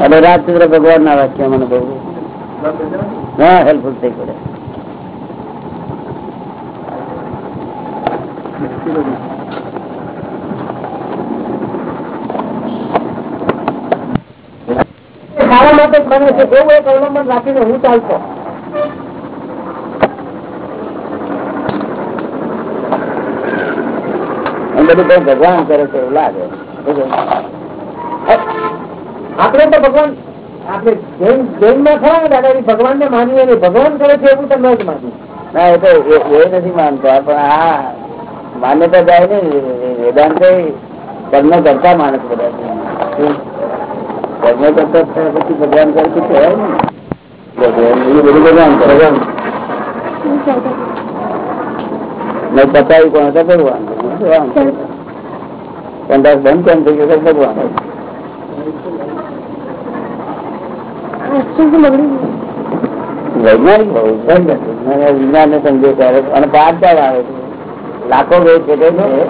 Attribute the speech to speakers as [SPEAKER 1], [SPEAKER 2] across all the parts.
[SPEAKER 1] અને રાજચંદ્ર ભગવાન ના વાક્ય મને બહુ હા હેલ્પફુલ થઈ પડે.
[SPEAKER 2] મારા માટે જ છે. એવું એક અવલંબન રાખીને હું ચાલતો
[SPEAKER 1] એમ બધું કઈ ભગવાન કરે છે એવું લાગે.
[SPEAKER 2] આપણે તો ભગવાન આપણે જૈન જૈનમાં ખરા ને દાદાજી ભગવાન ને માનીએ નહીં. ભગવાન કરે છે એવું તમે જ માનવું
[SPEAKER 1] ના એ તો એ- નથી માનતા. પણ આ માન્યતા જાય ને વેદાંત કર્મ કરતા માણસ બધા છે. કર્મ કરતા પછી ભગવાન કરે છે કહેવાય ને. ભગવાન બધું ભગવાન કરે. મેં બતાવ્યું કોણ હતા ભગવાન ભગવાન. સંદાસ બંધ કેમ થઈ ગયો ભગવાન? વૈજ્ઞાનિક વિજ્ઞાન ને સમજે ત્યારે. અને ચાલ આવે છે. લાખો વેદ છે.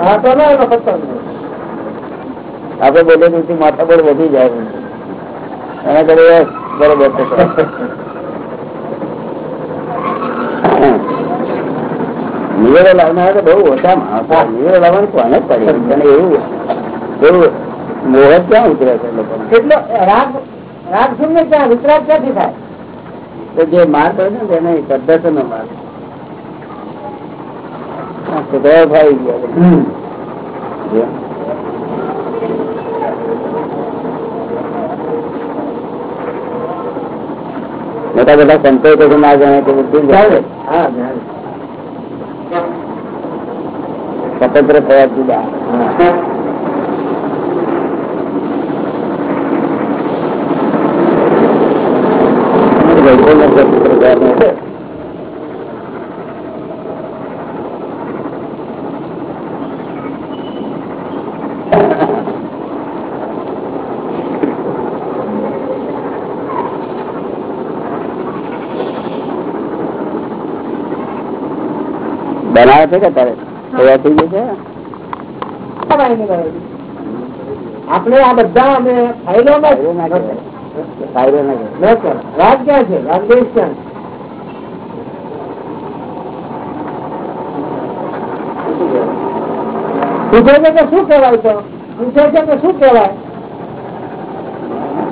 [SPEAKER 1] આપડે બોલે માથા પર વધી જાય. એના કરે બરોબર નિવેડો લાવનારા તો બહુ ઓછા માણસો નિવેડો લાવવાનું કોને પડે અને એવું એવું મોહ ક્યાં ઉતરે છે લોકો
[SPEAKER 2] કેટલો રાગ રાગ શૂન્ય ક્યાં? વિતરાગ ક્યાંથી થાય?
[SPEAKER 1] તો જે માર્ગ હોય ને તેને પદ્ધતિ નો માર્ગ. સુધારો થઈ ગયો મોટા મોટા સંતો ના જાણે કે બુદ્ધિ
[SPEAKER 2] હા.
[SPEAKER 1] સ્વતંત્ર થયા જુદા. સ્વતંત્ર થયા નથી. બનાવે છે કે તારે? તૈયાર થઈ ગયું છે
[SPEAKER 2] ની. આપણે આ બધા અમે ફાઇલો
[SPEAKER 1] ના ના
[SPEAKER 2] ક્યાં છે? ક્યાં? પૂછે છે કે શું કહેવાય તો? પૂછે છે કે શું કહેવાય?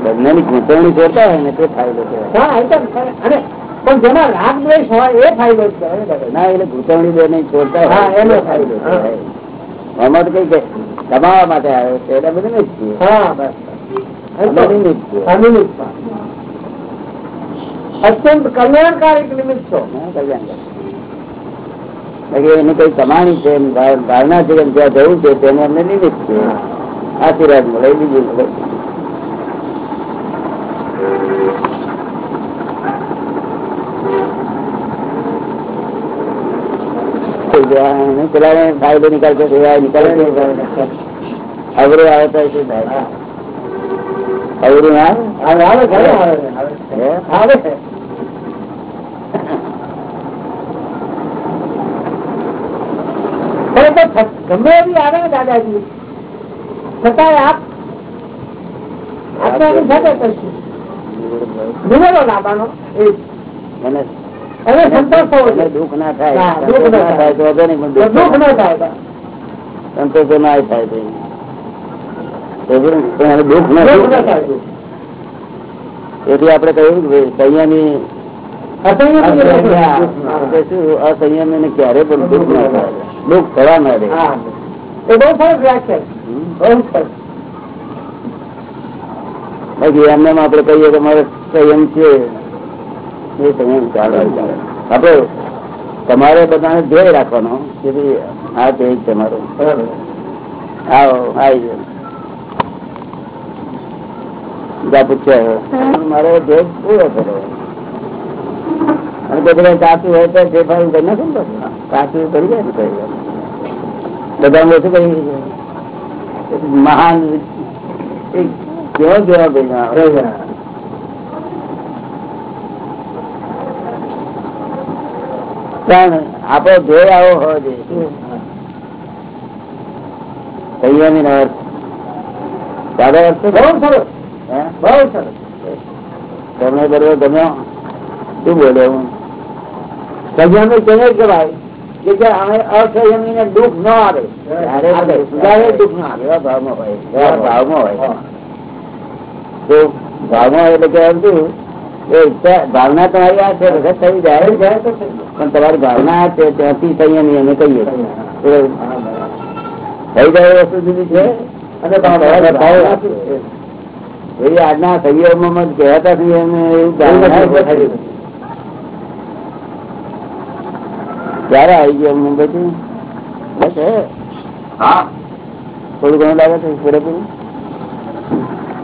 [SPEAKER 1] બંનેની ગૂંચવણી જોતા હોય ને તે ફાયદો કહેવાય.
[SPEAKER 2] હા અને પણ જેમાં રાગ દ્વેષ હોય એ ફાયદો ને
[SPEAKER 1] એટલે ગૂંચવણી બે નહીં છોડતા
[SPEAKER 2] હા, એનો
[SPEAKER 1] ફાયદો. તો કઈ કે કમાવા માટે આવ્યો છે. એટલે બધું નહીં છીએ
[SPEAKER 2] હા બસ.
[SPEAKER 1] છે.
[SPEAKER 2] અનિમિત્ત. અત્યંત કલ્યાણકારી નિમિત્ત છો.
[SPEAKER 1] કલ્યાણકારી. બાકી એની કઈ કમાણી છે એની ભાવ- ભાવના છે જ્યાં જવું છે તેને અમને નિમિત્ત છે. આશીર્વાદ મળે બીજું મળે. પેલા ફાયદો નીકળશે સેવા નીકળે અવરો આવે તો શું થાય? અવરું ના આવે?
[SPEAKER 2] આવે આવે ઘરે આવે.
[SPEAKER 1] હે?
[SPEAKER 2] આવે. પણ તો થ- ગમે એવી આવે ને દાદાજી. છતાંય આપ આપણે સાથે કરશું. નિવેડો લાવવાનો એ
[SPEAKER 1] મને દુઃખ ના થાય.
[SPEAKER 2] દુઃખ ના
[SPEAKER 1] ના
[SPEAKER 2] થાય.
[SPEAKER 1] તો
[SPEAKER 2] દુઃખ
[SPEAKER 1] દુઃખ
[SPEAKER 2] થાય
[SPEAKER 1] સંતોષ ના થાય દુઃખ
[SPEAKER 2] દુઃખ થાય.
[SPEAKER 1] તેથી આપણે કહ્યું સંયમી
[SPEAKER 2] અસંયમી. ના
[SPEAKER 1] એટલે ને ક્યારે પણ દુઃખ ના થાય. દુઃખ થવા ના
[SPEAKER 2] એ બહુ સરસ વ્યાખ્યા સરસ.
[SPEAKER 1] બાકી એમને એમ આપણે કહીએ કે મારે સંયમ છે. એ સંયમ ચાલે ચાલે તમારે બધાને ધ્યેય રાખવાનો. કે ભાઈ આ ધ્યેય
[SPEAKER 2] તમારો
[SPEAKER 1] આવો આવી જાઓ પૂછ્યા મારો ધ્યેય પૂરો કરો અને બધા હોય તો જે ભાઈ કરી નાખે ને પછી. કરી જાય ને બધા ઓછું કરી મહાન કેવો કેવા ભાઈ પણ આપડો ધ્યેય આવો હોવો જોઈએ? સંયમી અર્થ. દાદા અર્થ
[SPEAKER 2] બહુ સરસ. બહુ સરસ.
[SPEAKER 1] તમને બરોબર ગમ્યો? શું બોલ્યો હું?
[SPEAKER 2] સંયમી તેને કહેવાય કે જે અસંયમી ને દુઃખ ન આવે.
[SPEAKER 1] ત્યારે.
[SPEAKER 2] દુઃખ ન આવે.
[SPEAKER 1] એવા ભાવમાં હોય. એવા ભાવમાં હોય. તો ભાવમાં એટલે ઈચ્છા ભાવના તમારી આ છે વખત થઈ જાય
[SPEAKER 2] જાય
[SPEAKER 1] પણ તમારી ભાવના છે ત્યાંથી સંયમી અમે કહીએ થઈ જાય વસ્તુ જુદી છે.
[SPEAKER 2] અને ભાવના
[SPEAKER 1] આજના સંયમોમાં કહેતા એવું ભાવના ક્યારે આવી ગયો મુંબઈ થી બસ હે.
[SPEAKER 3] હા.
[SPEAKER 1] થોડું ઘણું લાગે છે પૂરેપૂરું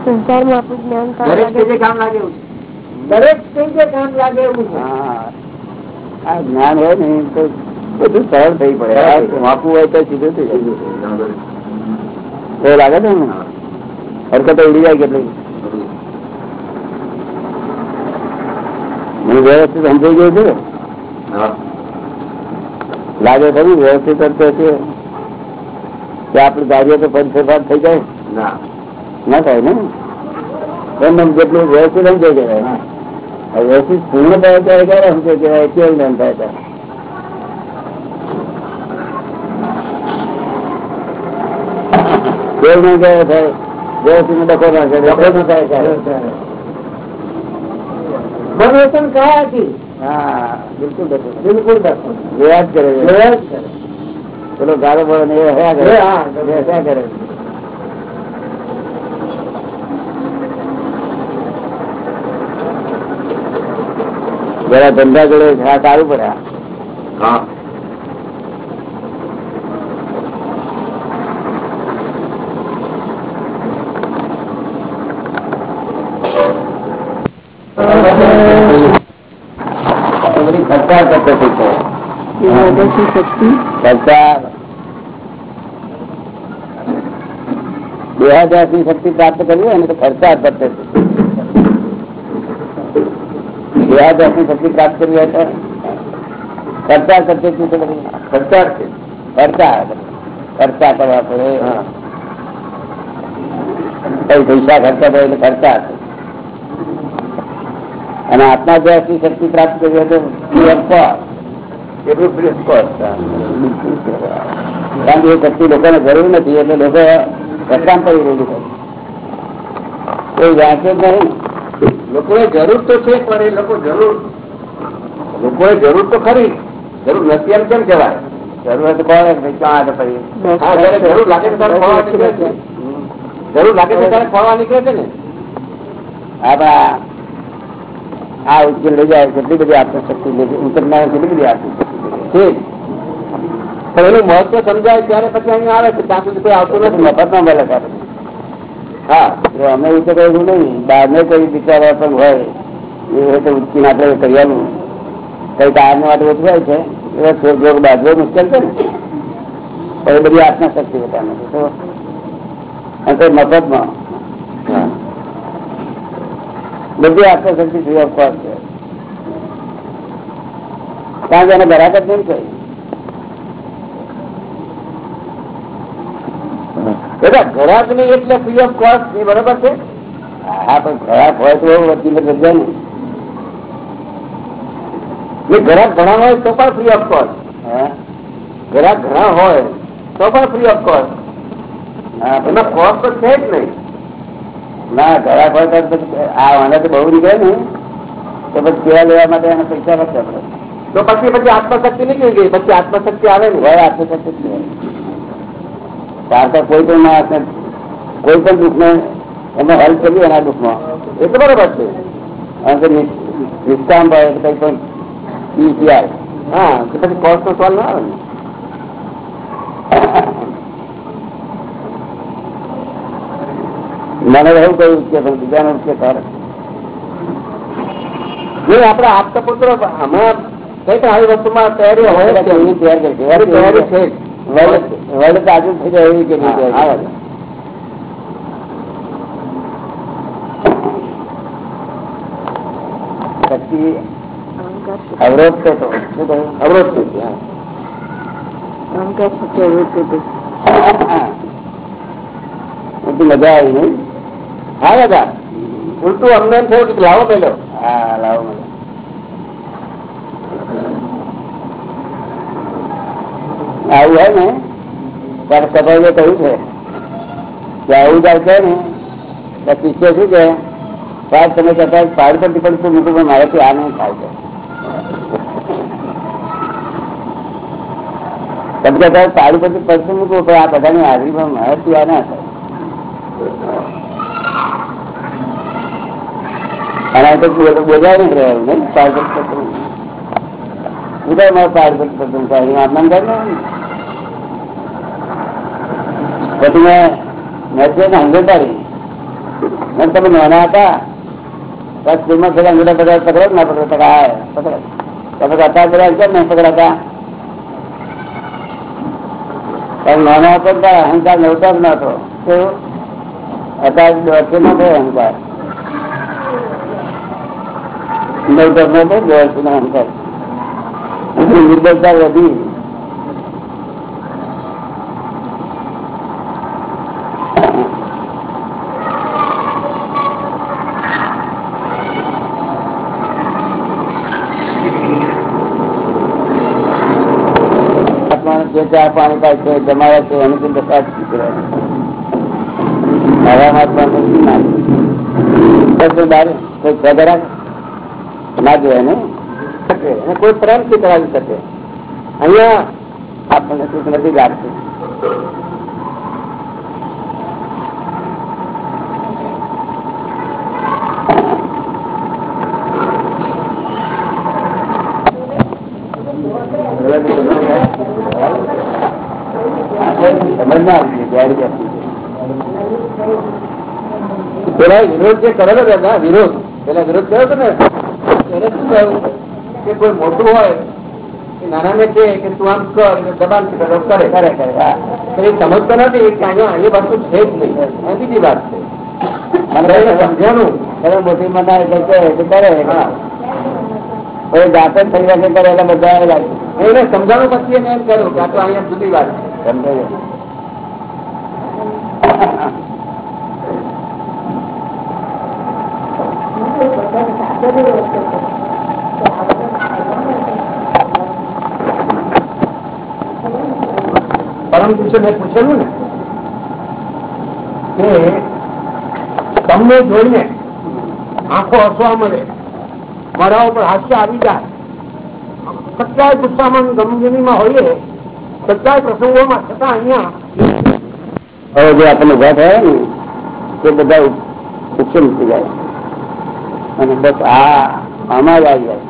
[SPEAKER 4] સંસારમાં આપણું જ્ઞાન કામ લાગે.
[SPEAKER 3] કામ લાગે એવું છે.
[SPEAKER 2] દરેક સ્ટેજે કામ લાગે એવું છે.
[SPEAKER 1] હા. આ જ્ઞાન હોય ને તો બધું સરળ થઈ પડે. આ હોય તો સીધું થઈ જાય તો લાગે છે ને? હરકત ઉડી જાય કેટલી. મને વ્યવસ્થિત સમજાઈ ગયું છે?
[SPEAKER 3] હા.
[SPEAKER 1] લાગે ખરું વ્યવસ્થિત અર્થ છે. કે આપણે ધારીએ તો ફરી ફેરફાર થઈ જાય?
[SPEAKER 3] ના.
[SPEAKER 1] ના થાય ને? એમ એમ જેટલું વ્યવસ્થિત સમજાઈ જાય. વ્યવસ્થિત પૂર્ણ થાય ત્યારે ક્યારે સમજે કે કેવું જ્ઞાન થાય ત્યારે. કેવું જ્ઞાન ક્યારે થાય વ્યવસ્થિત નો ડખો ના થાય ડખો થાય ત્યારે. હા બિલકુલ
[SPEAKER 2] બિલકુલ
[SPEAKER 1] કરે
[SPEAKER 2] કરે.
[SPEAKER 1] પેલો ગાળો એ હયા કરે. હયા કરે. જરા ધંધા જોડે હા સારું પડે આ.
[SPEAKER 3] હા
[SPEAKER 1] એ બધી ખર્ચાળ પદ્ધતિ છે
[SPEAKER 4] એકાદશી શક્તિ
[SPEAKER 1] ખર્ચાળ દેહાદ્યાસની શક્તિ પ્રાપ્ત કરવી હોય ને તો ખર્ચાળ પદ્ધતિ દેહાદ્યાસની શક્તિ પ્રાપ્ત કરવી હોય તો? ખર્ચાળ પદ્ધતિ છે બધી? ખર્ચા ખર્ચા કરવા પડે. પૈસા ખર્ચા પડે એટલે છે. અને આત્માભ્યાસની શક્તિ પ્રાપ્ત કરી હોય તો. કારણ કે એ શક્તિ લોકોને જરૂર નથી એટલે લોકો રસ્તામાં પડી રહ્યું કોઈ વાંચે જ નહીં.
[SPEAKER 3] લોકોને જરૂર તો છે પણ એ લોકો જરૂર લોકોને જરૂર તો ખરી. જરૂર નથી એમ કેમ કહેવાય?
[SPEAKER 1] જરૂરત તો પડી
[SPEAKER 3] જરૂર લાગે ત્યારે જરૂર લાગે છે. ત્યારે ખોળવા નીકળે છે ને?
[SPEAKER 1] આપણા આ ઉકેલ લઈ જાય કેટલી બધી આત્મશક્તિ ઉતરનાર કેટલી બધી આત્મશક્તિ
[SPEAKER 3] છે પણ એનું મહત્વ સમજાય ત્યારે પછી અહીંયા આવે છે. ત્યાં સુધી કોઈ આવતું નથી.
[SPEAKER 1] મફતમાં મળે કરે
[SPEAKER 3] હા
[SPEAKER 1] તો અમે એવું તો કહ્યું નહીં. બહાર ને કોઈ બિચારા પણ હોય. એ હોય તો ઉચકીને આપણે કર્યાનું કઈ કારણ માટે ઓછું હોય છે. એવા જોગ બાજવો મુશ્કેલ છે ને. પણ એ બધી આત્મશક્તિ બધાને તો અને કોઈ મફતમાં. બધી આત્મશક્તિ ફ્રી ઓફ કોસ્ટ છે. કારણ કે એને બરાબર નહીં કહ્યું
[SPEAKER 3] દાદા ઘરાક નહીં એટલે ફ્રી ઓફ કોસ્ટ એ બરોબર છે
[SPEAKER 1] હા પણ ખરાબ હોય તો વકીલ જગ્યા ને
[SPEAKER 3] એ ઘરાક ઘણા હોય તો પણ ફ્રી ઓફ કોસ્ટ
[SPEAKER 1] હા
[SPEAKER 3] ઘરાક ઘણા હોય તો પણ ફ્રી ઓફ કોસ્ટ
[SPEAKER 1] હા પણ
[SPEAKER 3] એમાં કોસ્ટ તો છે જ નહીં
[SPEAKER 1] ના ખરાબ હોય તો પછી આ વાંધા તો બહુ નીકળે ને તો પછી કેવા લેવા માટે એના પૈસા ખર્ચા પડે
[SPEAKER 3] તો પછી પછી આત્મશક્તિ નીકળી ગઈ પછી આત્મશક્તિ આવે ને
[SPEAKER 1] હોય આત્મશક્તિ જ કહેવાય. ત્યાર કોઈ પણ માણસને કોઈ પણ દુઃખને એમને હેલ્પ કરી એના દુઃખમાં.
[SPEAKER 3] એ તો બરોબર છે.
[SPEAKER 1] અને નિષ્કામ ભાઈ કઈ પણ પીસીઆર
[SPEAKER 3] હા તો પછી કોસ્ટ નો સવાલ ના આવે
[SPEAKER 1] મને એવું કહ્યું કે બીજા નું કે તારે.
[SPEAKER 3] નહીં આપણે આપતા પુત્ર હમણાં કઈ પણ આવી વસ્તુમાં તૈયારી હોય
[SPEAKER 1] તૈયારી છે. વર્લ્ડ તાજુ થઈ જાય એવી કે નહીં
[SPEAKER 3] હા, આવે.
[SPEAKER 1] શક્તિ
[SPEAKER 4] અહંકાર શક્તિ
[SPEAKER 1] અવરોધ છે તો? શું કહ્યું?
[SPEAKER 3] અવરોધ છે
[SPEAKER 4] અહંકાર અવરોધ
[SPEAKER 1] મજા આવી નહીં
[SPEAKER 3] હા દાદા. ઉલટું અમને એમ થયું કે લાવો પેલો
[SPEAKER 1] હા લાવો મને આવું હોય ને, ત્યારે સભાઈએ કહ્યું છે. કે આવું જાય છે ને શિષ્ય શું કે સાહેબ, તમે કહેતા પાડ પરથી પડતું મૂકું, પણ મારાથી આ નહીં થાય છે. તમે કહેતા પાડ પરથી પડતું મૂકવું પણ આ બધાની હાજરીમાં મારાથી આ ના થાય. અને તો બોજાય નહીં રહ્યું નહીં પાડ પર પડતું ઉદયમાં પર થાય આનંદ થાય ને પછી મેં મેસેજ પાડી મેં તમે નાના હતા બસ સ્કૂલમાં પેલા અંગેટા પકડ ના પકડો હા પકડો તમે હતા પેલા કેમ તમે નાના હતો ત્યારે નતો અત્યારે દોઢસો નો થયો અહંકાર નવતો નહોતો દોઢસો નો અહંકાર નિર્દયતા વધી આત્માને જે ચા પાણી પાય છે જમાવે છે એની પણ દશા જ શીખવે હવામાં પણ નથી નાખી બહાર કોઈ ખબર ના જોયે ને
[SPEAKER 3] શકે અને કોઈ પ્રેમથી કરાવી શકે અહીંયા
[SPEAKER 1] આપણને સુખ નથી લાગતું સમજ ના આવતી ત્યારે જતી.
[SPEAKER 3] પેલા વિરોધ જે કરેલો દાદા વિરોધ પેલા વિરોધ કર્યો હતો ને એને શું કહ્યું કે કોઈ મોટું હોય નાના ને કે તું આમ કર દબાણ કરો કરે
[SPEAKER 1] કરે
[SPEAKER 3] એ સમજતો નથી એ વસ્તુ છે જ નહીં. બીજી વાત છે. સમજાણું.
[SPEAKER 1] કરે મોટી મના એટલે જાતે થઈ શકે, કરે એટલે બધા
[SPEAKER 3] એને સમજાણું પછી એને એમ કર્યું કે આ તો અહીંયા જુદી વાત છે.
[SPEAKER 1] સમજાય.
[SPEAKER 3] દિવસે મેં પૂછેલું ને, કે તમને જોઈને આંખો હસવા મળે, મારા ઉપર હાસ્ય આવી જાય કેટલાય ગુસ્સામાં ગમગીનીમાં હોઈએ કેટલાય પ્રસંગોમાં છતાં અહીંયા
[SPEAKER 1] હવે જે આપણને ઊભા થયા ને તે બધા ઉકેલ થઈ જાય. અને બસ આ, આમાં જ આવી જાય.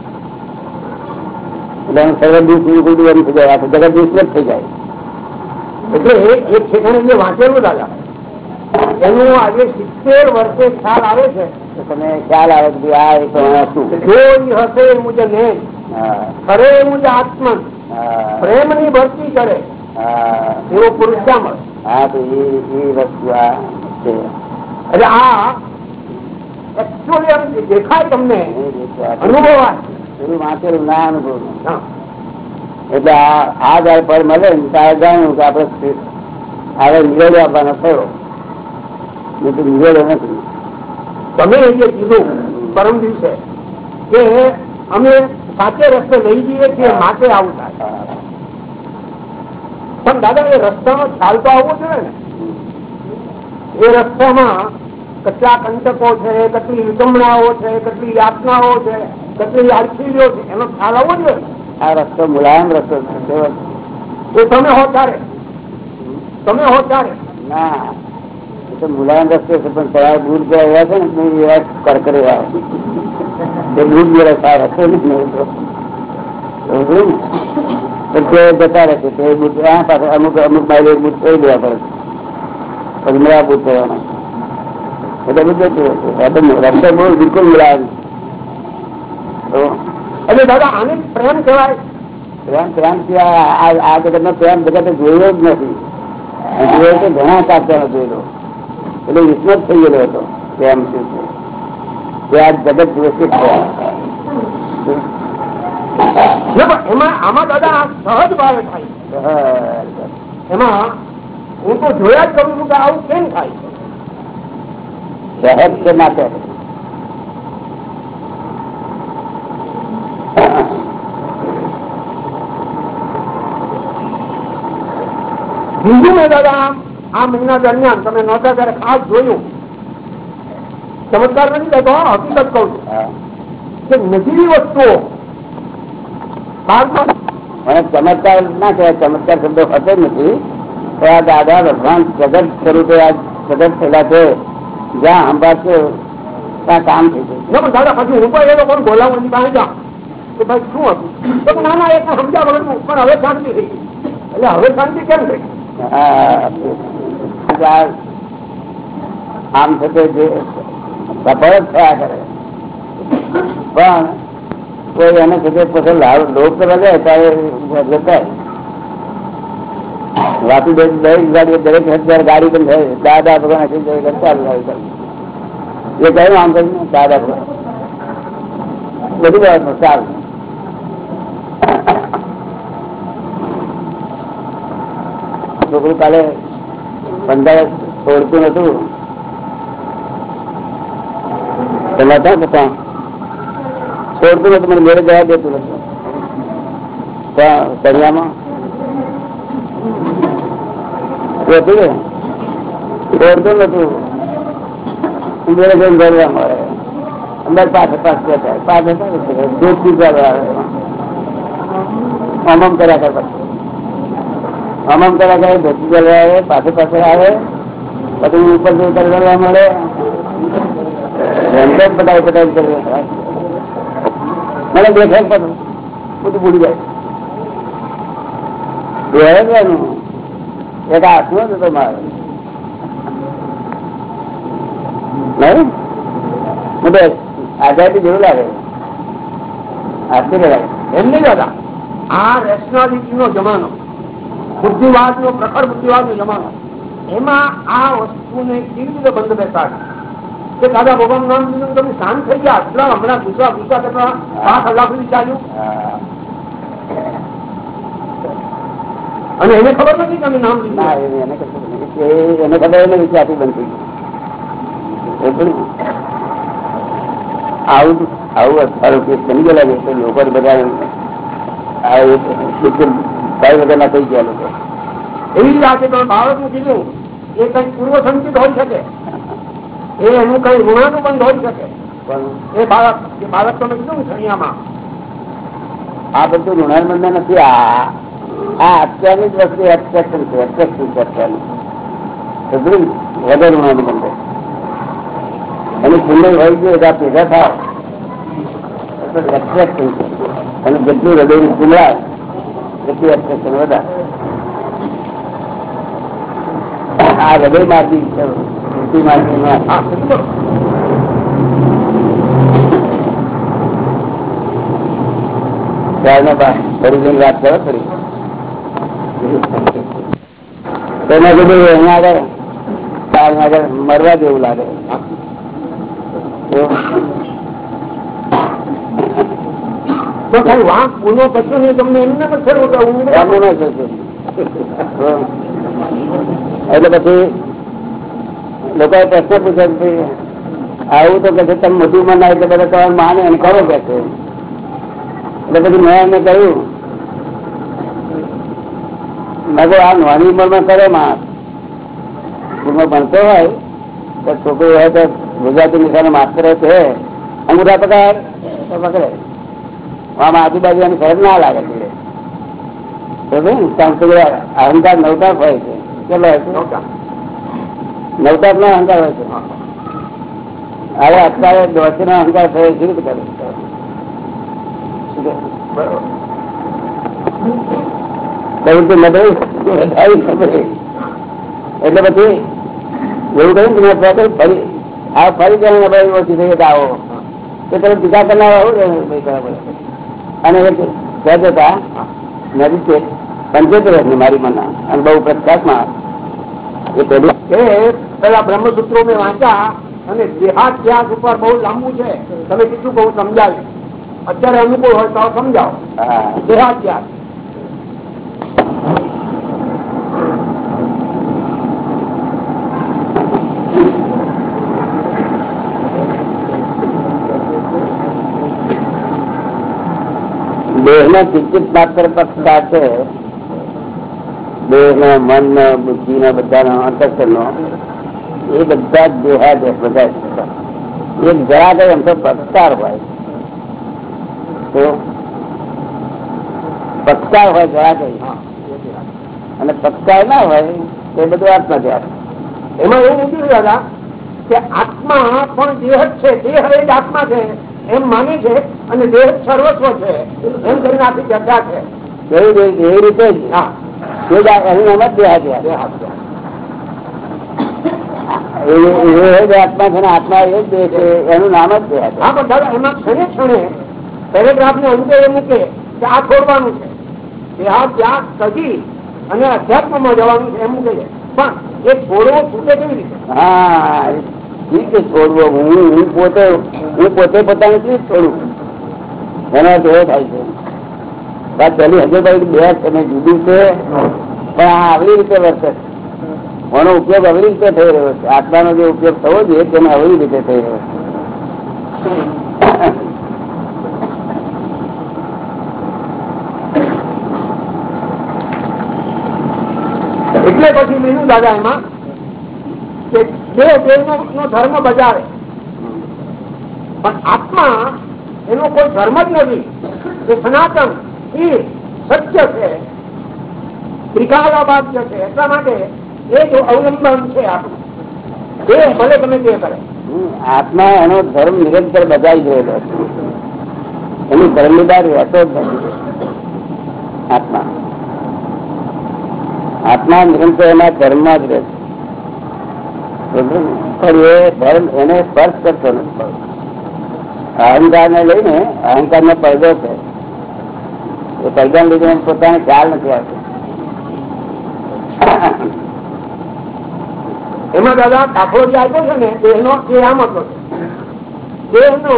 [SPEAKER 1] એટલે સર્વ બધું એમ થઈ જાય. આખું જગત દિવસ જ થઈ જાય.
[SPEAKER 3] એટલે એક ઠેકાણે જે વાંચેલું દાદા એનું આજે સિત્તેર વર્ષે ખ્યાલ આવે છે.
[SPEAKER 1] તમે ખ્યાલ આવે કે આ એક
[SPEAKER 3] જોઈ હશે મુજ ને કરે મુજબ આત્મન. પ્રેમની ભરતી કરે. એવો પુરુષામળ
[SPEAKER 1] હા તો એ વસ્તુ આ છે.
[SPEAKER 3] એટલે આ એકચ્યુઅલી એમ દેખાય તમને. અનુભવાય.
[SPEAKER 1] વાંચેલું ના અનુભવ. એટલે આ જયારે પર મળે ને ત્યારે જાણ્યું કે આપડે હવે નિવેડો આપવાનો થયો. તો નિવેડો નથી.
[SPEAKER 3] તમે એ જે કીધું પરમ દિવસે કે અમે સાચે રસ્તે લઈ જઈએ કે માટે આવું થાય. પણ દાદા એ રસ્તાનો ખ્યાલ તો આવવો જોઈએ ને. એ રસ્તામાં કેટલા કંટકો છે કેટલી વિગમણાઓ છે કેટલી યાતનાઓ છે કેટલી આડખીલીઓ છે એનો ખ્યાલ આવવો જોઈએ
[SPEAKER 1] આ રસ્તો મુલાયમ રસ્તો છે છે?
[SPEAKER 3] તમે હો ત્યારે. તમે હો ત્યારે.
[SPEAKER 1] ના મુલાયમ રસ્તો છે, પણ તમારા દૂર જે એવા છે ને એવા કરકરે જતા આ પાસે અમુક અમુક માઇલેજ બુટ થઈ ગયા પડે પછી નવા બુટ થવાના એટલે બધું રસ્તો બહુ બિલકુલ મુલાયમ તો
[SPEAKER 3] એટલે દાદા આને પ્રેમ કહેવાય.
[SPEAKER 1] પ્રેમ પ્રેમ સિવાય આ જગત નો પ્રેમ જગત જોયો જ નથી. જોયો તો ઘણા સાચા જોયેલો. એટલે વિસ્મત થઈ ગયેલો હતો પ્રેમ શું છે? તે આ જગત જોશે.
[SPEAKER 3] ના, એમાં આમાં દાદા સહજ ભાવે થાય. એમાં હું તો જોયા જ કરું છું કે આવું કેમ થાય?
[SPEAKER 1] સહજ છે માટે
[SPEAKER 3] બીજું મેં દાદા આ મહિના દરમિયાન તમે નહોતા ત્યારે ખાસ જોયું. ચમત્કાર નથી કહેતો હકીકત કહું. કે નજીવી વસ્તુઓ
[SPEAKER 1] મને ચમત્કાર ના કહેવાય ચમત્કાર શબ્દ હતો નથી. તો આ દાદા ભગવાન પ્રગટ સ્વરૂપે આ પ્રગટ થયેલા છે. જ્યાં અંબાશે ત્યાં કામ થઈ જશે.
[SPEAKER 3] દાદા પછી હું પણ એ લોકોને બોલાવું પાસે જાઉં કે ભાઈ શું હતું? તો કે ના ના એક સમજ્યા વગરનું પણ હવે શાંતિ થઈ ગઈ. એટલે હવે શાંતિ કેમ થઈ
[SPEAKER 1] હા. આ આમ થતે જે સફળ જ થયા કરે. પણ કોઈ એને થતે પછી લાભ લોભ કરવા જાય ત્યારે જતા વાપી દરેક દરેક ગાડી દરેક હજાર ગાડી પણ થાય દાદા ભગવાન હશે તો એ ચાલુ થાય એ કહ્યું આમ કરીને દાદા ભગવાન. બધી બાબતમાં ચાલુ છોકરું કાલે પંદર છોડતું નતું. પેલા હતા ને ત્યાં છોડતું નતું, મને મેળે જવા દેતું નતું. ત્યાં દરિયામાં? એ હતું ને છોડતું નતું મેળે જઈને ગરવા મળે અંદર પાછળ પાછળ થાય પાછળ થાય દૂધ પીવા આવે. આમ આમ કર્યા કર આમ આમ કરે ધોતી કરવા આવે પાછળ પાછળ આવે, પછી ઉપર કરવા મળે જ પટાઈ પટાઈ કરવા મને દેખાય બધું ભૂલી જાય. રહેવાનું એક હાથમાં જ હતો મારે. આઝાદી જેવું લાગે. આશ્ચર્ય લાગે
[SPEAKER 3] એમ નહીં દાદા આ રેશનાલિટી નો જમાનો. બુદ્ધિવાદ નો પ્રખર બુદ્ધિવાદ જમાનો એમાં આ વસ્તુને કેવી રીતે બંધ બેસાડે કે દાદા ભગવાન નામ દીધું તમે શાંત થઈ ગયા, આટલા હમણાં ગુસ્સા ગુસ્સા કરતા પાંચ કલાક સુધી ચાલ્યું અને એને ખબર નથી તમે નામ લીધું
[SPEAKER 1] એને. એને ખબર નથી કે આટલી બંધ થઈ ગઈ. એટલું ને? આવું આવું અઠવાડિયું કેસ બની ગયેલા છે લોકો બધા કઈ વગરના થઈ ગયા લોકો.
[SPEAKER 3] એવી રીતે બાળકનું કીધું એ કઈ પૂર્વ સંચિત હોઈ શકે. એ એનું કઈ ઋણાનું બંધ હોઈ શકે.
[SPEAKER 1] પણ
[SPEAKER 3] એ બાળક એ બાળક તમે કીધું સણિયામાં
[SPEAKER 1] આ બધું ઋણાનબંધ નથી આ આ અત્યારની જ વસ્તુ એબ્સ્ટ્રેક્શન છે એબ્સ્ટ્રેક્શન છે અત્યારનું. ને? વગર ઋણાનુબંધ એની ખુલ્લી હોય છે બધા ભેગા થાવ. એબ્સ્ટ્રેક્શન છે. અને જેટલું હૃદયનું ખુલ્લાય વાત કરો થોડી તેના કીધું અહીંયા આગળ આગળ મરવા જેવું લાગે. એવું.
[SPEAKER 3] વાંક ગુનો કશું ને તમને એમને પણ
[SPEAKER 1] થશે. એટલે પછી લોકોએ પ્રશ્ન પૂછ્યો કે આવું તો કે તમે મોટી ઉંમર એટલે બધા તમારે માને એમ ખરો કે છે. એટલે પછી મેં એમને કહ્યું, મેં આ નાની ઉંમરમાં કરે માણસ. સ્કૂલમાં ભણતો હોય, તો છોકરી હોય તો ગુજરાતી નિશાનો માસ્તર છે. અંગૂઠા પગાર પકડે. આમ આજુબાજુ એની ફરજ ના લાગે કે અહંકાર નવતાપ હોય છે. કેટલો હોય છે? નવતાપ. નો અહંકાર હોય છે. હવે અત્યારે દોષી નો અહંકાર થયો શું કરે? ખબર એટલે પછી એવું કહ્યું કે મેં ફરી આ ફરી જાય ઓછી થઈ? આવો. તો તમે ટીકા કરનાર આવું ને ભાઈ બરાબર. અને એક કહેતા હતા નદી છે પંચોતેર વર્ષની મારી મના અને બહુ પ્રખ્યાતમાં એ પેલું
[SPEAKER 3] કે પેલા બ્રહ્મસૂત્રો મેં વાંચ્યા અને દેહાત ત્યાગ ઉપર બહુ લાંબુ છે. તમે કીધું બહુ સમજાવ્યું અત્યારે અનુકૂળ હોય તો સમજાવો. દેહાત ત્યાગ.
[SPEAKER 1] દેહ નો ચિંતિત માત્ર પક્ષકાર છે. દેહ નો મન નો બુદ્ધિ નો બધાનો અંતસ્કર નો એ બધા જ દેહાદેશ બધા એક જરા કઈ એમ તો પક્ષકાર હોય. તો પક્ષકાર હોય જરા કઈ અને પક્ષકાર ના હોય તો એ બધું આત્મા ધ્યાન
[SPEAKER 3] એમાં એવું નથી છે દાદા કે આત્મા પણ દેહ જ છે, દેહ એ જ આત્મા છે. એમ માને છે અને દેહ સર્વસ્વ છે. એમ કરીને આપણી ચર્ચા છે.
[SPEAKER 1] એવી રીતે- આ-.
[SPEAKER 3] દેહ આત્મા.
[SPEAKER 1] છે ને આત્મા એ જ દેહ એનું નામ જ દેહાધ્યાસ.
[SPEAKER 3] હા પણ દાદા એમાં ક્ષણે ક્ષણે પેરેગ્રાફ ને અંતે એ મૂકે કે આ છોડવાનું છે. દેહાધ્યાસ કરી અને અધ્યાત્મમાં જવાનું છે એમ મૂકે છે પણ એ છોડવો છૂટે કેવી રીતે?
[SPEAKER 1] હા છે છોડવો, હું હું પોતે હું પોતે પોતાને શું છોડું? એનો અર્થ થાય છે. પેલી હજુભાઈ બે તમે જુદી છે. પણ આ આવડી રીતે વર્તે. એનો ઉપયોગ અવળી રીતે થઈ રહ્યો છે. આત્માનો જે ઉપયોગ થવો જોઈએ તેનો આવી રીતે થઈ રહ્યો છે.
[SPEAKER 3] એટલે પછી મેં દાદા એમાં કે બે નો ધર્મ બજાવે. પણ આત્મા એનો કોઈ ધર્મ જ નથી. એ સનાતન એ સત્ય છે. ત્રિકાલાબાદ છે. એટલા માટે એ જ અવલંબન છે આપણું એ ભલે તમે જે કરે.
[SPEAKER 1] આત્મા એનો ધર્મ નિરંતર બજાવી ગયેલો એનું ધર્મની બહાર રહેતો જ નથી. આત્મા. આત્મા નિરંતર એના ધર્મમાં જ રહે છે. સમજો ને? એને સ્પર્શ કરતો અહંકાર ને લઈને અહંકાર નો પડદો છે. એ પડદા લીધે પોતાને ખ્યાલ નથી આવતો.
[SPEAKER 3] એમાં દાદા દાખલો જે આવ્યો છે ને, દેહનો એ આમ હતો. દેહનો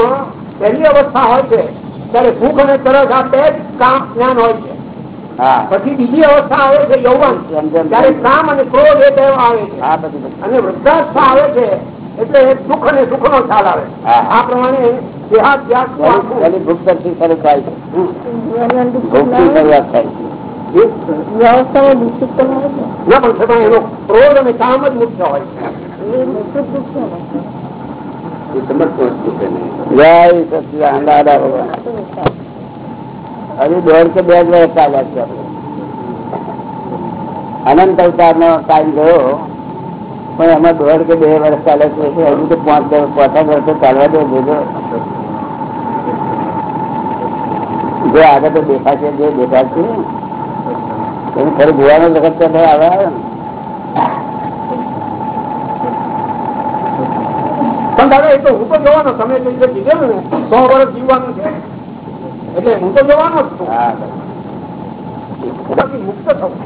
[SPEAKER 3] પહેલી અવસ્થા હોય છે, ત્યારે ભૂખ અને તરસ આ બે જ કામ જ્ઞાન હોય છે. પછી બીજી અવસ્થા આવે છે યૌવન. ત્યારે કામ અને ક્રોધ એ બે આવે છે. અને વૃદ્ધાવસ્થા આવે છે એટલે સુખ અને સુખ નો ખ્યાલ આવે. આ પ્રમાણે ક્રોધ અને કામ જ મુખ્ય હોય
[SPEAKER 1] જય સચિદાનંદ દાદા ભગવાન. હજુ દોઢ કે બે જ વર્ષ ચાલ્યા છે. અનંત અવતાર નો ટાઈમ ગયો, પણ એમાં દોઢ કે બે વર્ષ ચાલે છે હજુ તો પાંચ દસ, પાંચ વર્ષ ચાલવા દે જોજો જે આગળ તો દેખાશે, જે દેખાશે. એનું ખરું જોવાનું વખત તો હવે આવે ને.
[SPEAKER 3] પણ દાદા, એ તો હું તો જોવાનો તમે કીધેલું ને, સો વર્ષ જીવવાનું છે. એટલે હું તો જોવાનો જ છું.
[SPEAKER 1] હા.
[SPEAKER 3] બાકી મુક્ત થવું.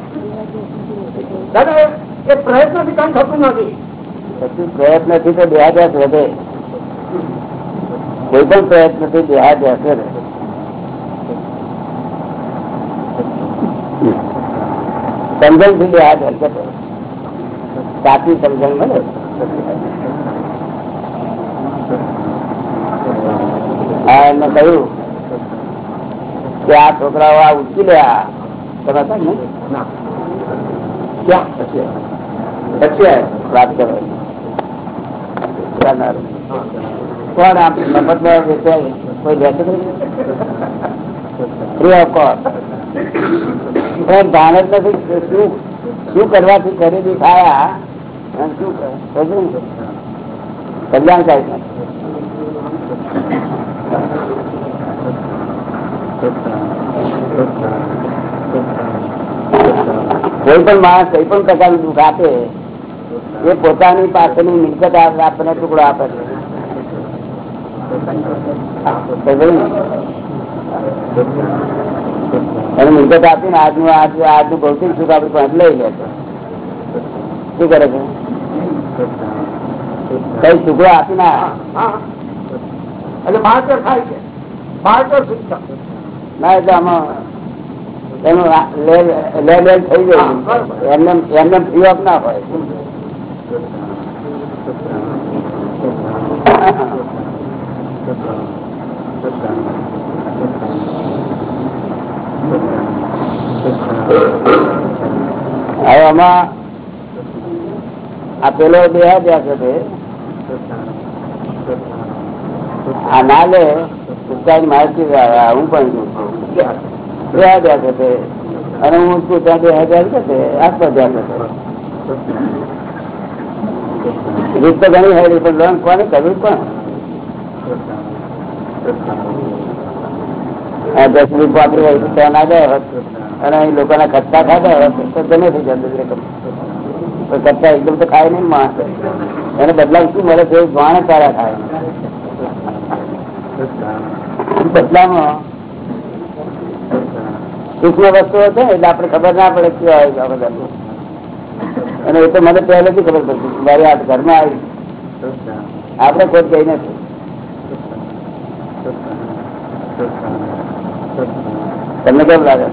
[SPEAKER 3] દાદા એ- એ પ્રયત્નથી કામ થતું નથી.
[SPEAKER 1] પછી પ્રયત્નથી તો દેહાદ્યાસ વધે. કોઈ પણ પ્રયત્નથી દેહાદ્યાસ વધે. સમજણથી દેહાદ્યાસ વધે. સાચી સમજણ મળે. હા એમને કહ્યું કે આ છોકરાઓ આ ઉચકી લ્યા તમે ક્યાં? પછી વાત કરો. કોણ આમ મફતમાં કોઈ લેશે ફ્રી ઓફ કોસ્ટ પણ જ નથી શું શું કરવાથી ખરીદી ખાયા અને શું? કલ્યાણકારી. કોઈ પણ માણસ કઈ પણ પ્રકારનું દુઃખ આપે, એ પોતાની પાસેની મિલકત આપણને ટુકડો આપે છે. સમજ્યું ને? મિલકત આપીને આજનું આજ આજનું ભૌતિક સુખ આપણે પાંચ લઈ લે શું કરે છે? કઈ ટુકડો આપીને
[SPEAKER 3] હા હા. એટલે બાળકર થાય છે. બાળકર શિક્ષક
[SPEAKER 1] ના એટલે આમાં એનું લે લે થઈ
[SPEAKER 3] ગયું.
[SPEAKER 1] એમને એમને ફ્રી ઓફ ના હોય. હવે આમાં આ પેલો દેહ છે. આ ના લે. ઉત્સાહ માહિતી હું પણ છે. અને હું છું ત્યાં હજાર છે ધ્યાન થશે રીત તો. ઘણી હેરી પણ લોન કોને કરવી પણ? દસ મિનિટ વાપરી હોય તો ના ગયા હોત. અને અહીં લોકોના ખર્ચા ખાતા હોત, તો ગમે થઈ જતું પણ ખર્ચા એકદમ તો ખાય નહીં માણસ. એને બદલાવ શું મળે છે જાણે સારા ખાય બદલામાં. સૂક્ષ્મ વસ્તુઓ છે એટલે આપણે ખબર ના પડે કેવા આવે આ બધા અને એ તો મને પહેલેથી ખબર પડતી મારી આ ઘરમાં આવી. આપણે કોઈ કઈ નથી. તમને કેમ લાગે?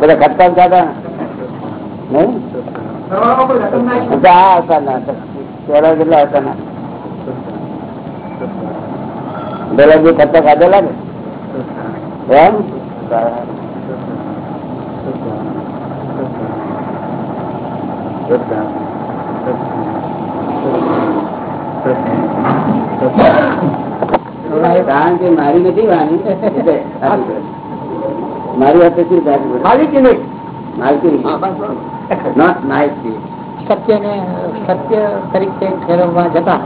[SPEAKER 1] બધા ખર્ચા ખાતા? નહીં? આ હતા ના કેટલા હતા ના. પેલા જે ખર્ચા ખાધેલા ને. એમ? કારણ કે મારી નથી વાની મારી હાથે શું
[SPEAKER 3] નહીં.
[SPEAKER 1] માલકી નોટ નાઇસ
[SPEAKER 2] સત્ય તરીકે ફેરવવા જતા.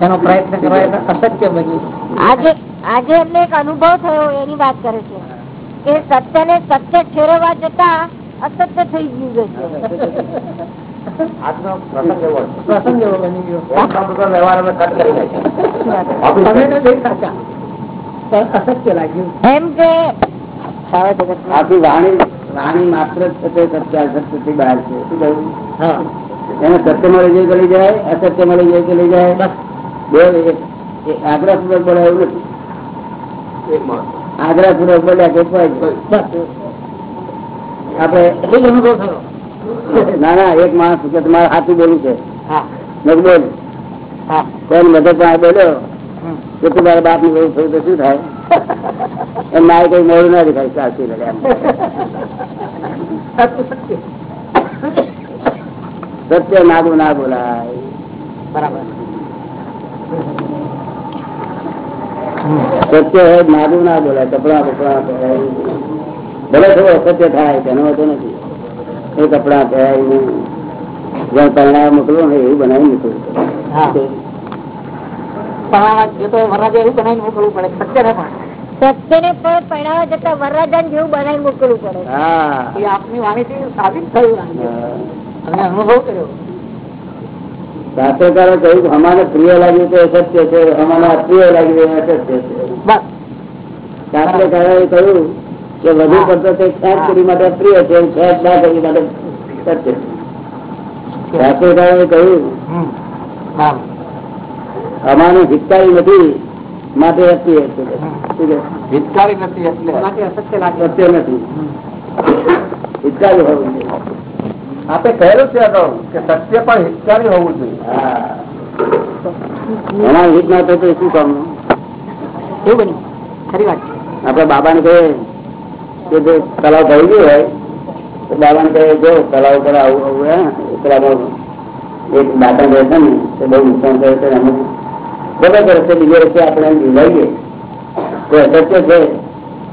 [SPEAKER 2] તેનો પ્રયત્ન કરવા અશક્ય બન્યું.
[SPEAKER 4] આજે આજે એમને એક અનુભવ થયો એની વાત કરે છે. કે સત્યને સત્ય ઠેરવવા જતા અસત્ય થઈ ગયું છે.
[SPEAKER 3] આજનો પ્રસંગ એવો
[SPEAKER 2] પ્રસંગ એવો બની ગયો.
[SPEAKER 3] વ્યવહાર અમે કટ કરી નાખ્યો.
[SPEAKER 2] તમે તો જઈ સાચા. પણ અસત્ય લાગ્યું.
[SPEAKER 4] એમ કે
[SPEAKER 1] આખી વાણી વાણી માત્ર જ છે સત્ય અસત્ય બહાર છે. શું કહ્યું? એને સત્ય મળી જાય તો લઈ જાય અસત્ય મળી જાય તો લઈ જાય.
[SPEAKER 2] બસ.
[SPEAKER 1] બે એક- એક આગ્રહપૂર્વક બોલે એવું નથી.
[SPEAKER 3] આગ્રહ
[SPEAKER 1] પૂર્વક બોલ્યા કે ના ના એક માણસ કે તમારે સાચું બોલું છે. બોલ મદદ પણ બોલ્યો. કે તું મારા બાપનું થયું તો શું થાય? એમ મારે કઈ મોડું ના દેખાય સાચું
[SPEAKER 2] સત્ય
[SPEAKER 1] સત્ય નાગું ના બોલાય.
[SPEAKER 2] બરાબર.
[SPEAKER 1] સત્ય હોય નાદું ના બોલાય કપડા કપડા ભલે થોડું અસત્ય થાય તેનો હોતો નથી. એ કપડા પહેરાય જ્યાં પરણાવ મોકલો ને એવું બનાવી મોકલવું
[SPEAKER 2] પણ આ એ વરરાજા એવું બનાવીને મોકલવું પડે સત્ય ને
[SPEAKER 4] સત્યને પણ પહેણાવા જતા વરરાજન જેવું બનાવી મોકલવું પડે.
[SPEAKER 2] એ આપની વાણીથી સાબિત થયું અને અનુભવ કર્યો.
[SPEAKER 1] શાસ્ત્રકારો કહ્યું કે અમારે પ્રિય લાગ્યું તો સત્ય છે અમારે અપ્રિય લાગ્યું એ અસત્ય છે. શાસ્ત્રકારોએ કહ્યું કે વધુ પડતો તે ખેંચ કરી માટે અપ્રિય છે ખેંચ ના કરી માટે સત્ય છે. શાસ્ત્રકારોએ કહ્યું અમારું ધિક્કારી નથી માટે અપ્રિય છે.
[SPEAKER 3] હિતકારી નથી એટલે.
[SPEAKER 2] અસત્ય લાગે.
[SPEAKER 1] સત્ય નથી. ધિક્કારી હોવું જોઈએ.
[SPEAKER 3] આપે કહેલું છે અગાઉ કે સત્ય પણ હિતકારી હોવું જોઈએ.
[SPEAKER 1] હા અમારું હિત ના થાય તો શું કામનું?
[SPEAKER 2] એવું બન્યું. ખરી વાત. છે
[SPEAKER 1] આપડે બાબા ને કહે કે જો તલાવ ભરી ગયું હોય તો બાબા ને કહે જો તલાવ પર આવું આવું હે તલાવમાં એક દાતા રહે છે ને તે બહુ નુકસાન કરે છે અમે બરાબર કરે છે બીજો રસ્તે આપણે એમ લઈએ કોઈ અસત્ય છે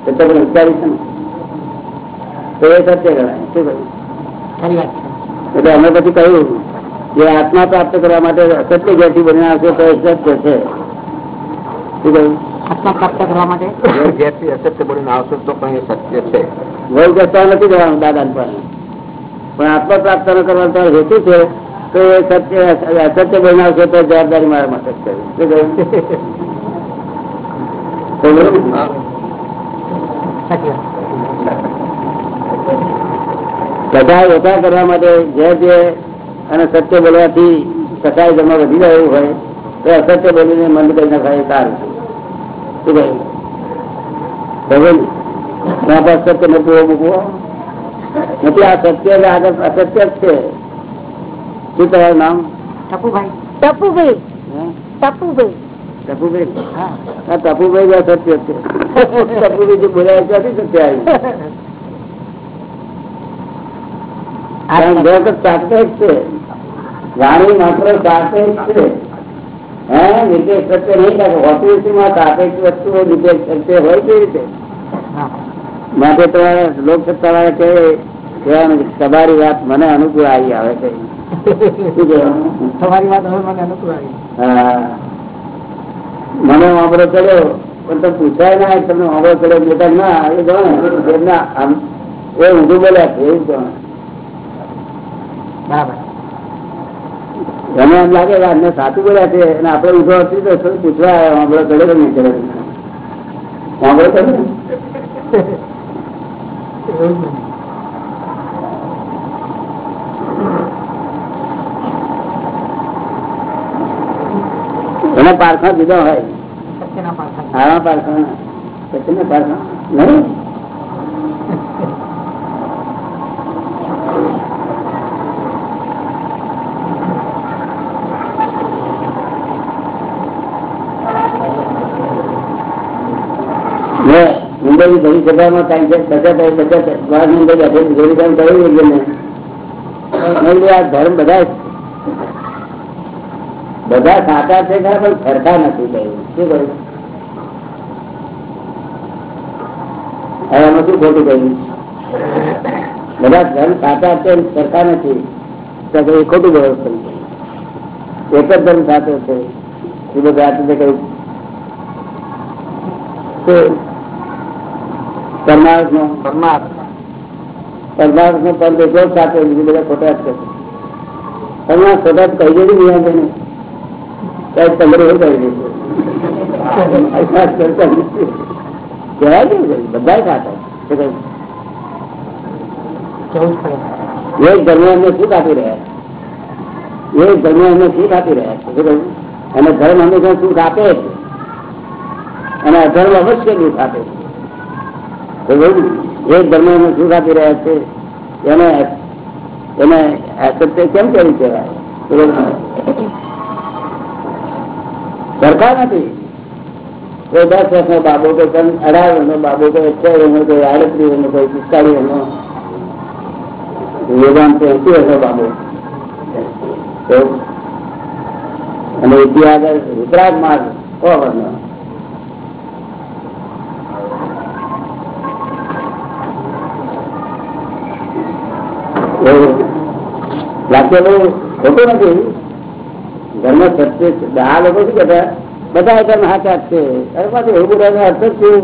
[SPEAKER 1] તો તો પણ ઉચ્ચારી છે ને. તો એ સત્ય કહેવાય. શું કહ્યું?
[SPEAKER 2] ખરી વાત છે
[SPEAKER 1] એટલે અમે પછી કહ્યું કે આત્મા પ્રાપ્ત કરવા માટે અસત્ય જ્યાંથી બની આવશે તો સત્ય છે શું કહ્યું?
[SPEAKER 2] આત્મા પ્રાપ્ત કરવા માટે?
[SPEAKER 3] જેથી અસત્ય બોલીને આવશે તો પણ સત્ય છે.
[SPEAKER 1] વહુ જતા નથી જવાનું દાદા પર પણ આત્મા પ્રાપ્ત ન કરવાનો તારો હેતુ છે તો એ સત્ય અસત્ય બનાવશે તો જવાબદારી મારા માટે જ છે. શું કહ્યું? સમજ્યું?
[SPEAKER 2] વાત
[SPEAKER 1] ઓછા કરવા માટે જે જે અને સત્ય બોલવાથી કસાય જમા વધી જાય એવું હોય તો અસત્ય બોલીને મન કરી નખાય સારું શું કહ્યું? સમજ્યું? ત્યાં પર સત્ય નથી મૂકવો નથી આ સત્ય એટલે આગળ અસત્ય જ છે. શું તમારું નામ?
[SPEAKER 2] ટપુભાઈ.
[SPEAKER 4] ટપુભાઈ.
[SPEAKER 1] હે?
[SPEAKER 4] ટપુભાઈ.
[SPEAKER 1] ટપુભાઈ?
[SPEAKER 2] હા.
[SPEAKER 1] ટપુભાઈ જ અસત્ય છે. ટપુભાઈ જે બોલાય ત્યાંથી સત્ય આવ્યું કારણ જગત સાપેક્ષ છે. વાણી માત્ર સાપેક્ષ છે. હે નિર્દેશ સત્ય નહીં થાય ઓફિસમાં સાપેક્ષ વસ્તુઓ નિર્દેશ સત્ય હોય કેવી રીતે? માટે તો લોકસત્તા વાળા કે કહેવાનું તમારી વાત મને અનુકૂળ આવી આવે છે.
[SPEAKER 2] તમારી વાત હવે મને અનુકૂળ આવી.
[SPEAKER 1] હા. મને વાંભળો ચડ્યો પણ તમે પૂછાય ના તમને વાંભળો કર્યો બેટા ના એ ગણો એમના એ ઊંધું બોલ્યા છે એવું જાણે
[SPEAKER 2] બરાબર.
[SPEAKER 1] એને એમ લાગે કે આને સાચું બોલ્યા છે અને આપડે ઊભો હતી તો થોડું પૂછવા આપડે ચડ્યો નહીં ચડ્યો
[SPEAKER 2] આપડે.
[SPEAKER 1] એને પારખા જુદા હોય. પારખા. પારખા. નહીં મેં મુંબઈ ઘણી સભામાં ટાઈમ છે, બધા બધા બાર મુંબઈ બેઠે ઘણી કામ કર્યું એટલે આ ધર્મ બધા બધા સાચા છે ખરા, પણ ફરતા નથી કહ્યું શું કહ્યું? આમાં શું ખોટું કહ્યું? બધા ધર્મ સાચા છે ફરતા નથી. તો એ ખોટું ગયો એક જ ધર્મ સાચો છે. એ બધું સાચું કહ્યું. પરમાર્થ નો
[SPEAKER 2] પરમાર્થ.
[SPEAKER 1] પરમાર્થ નો પંથ એટલો જ સાચો બીજું બધા ખોટા જ કહી દેજો બીજા જઈને કઈ તમારે કહી દેજો. કહેવાય બધા? સાચા શું એક ધર્મ અમને સુખ આપી રહ્યા એક ધર્મ અમને સુખ આપી રહ્યા છે શું અને ધર્મ હંમેશા સુખ આપે છે અને અધર્મ અવશ્ય દુઃખ આપે છે ધર્મ એને સુખ આપી રહ્યા છે, એને એને અસત્ય કેમ કેવું કહેવાય? તો સરખા નથી. કોઈ દસ વર્ષનો બાબો પંદ અઢાર વર્ષનો બાબો કોઈ અત્યાર વર્ષનો કોઈ આડત્રીસ વર્ષનો કોઈ પિસ્તાળીસ વર્ષનો વેદાંત એસી વર્ષનો બાબો. તો અને ઇતિહાસ વિતરાગ માર્ગ સો વર્ષનો એવું વાક્ય નથી. ધર્મ સત્ય આ લોકો શું છે. અરે પાછું છે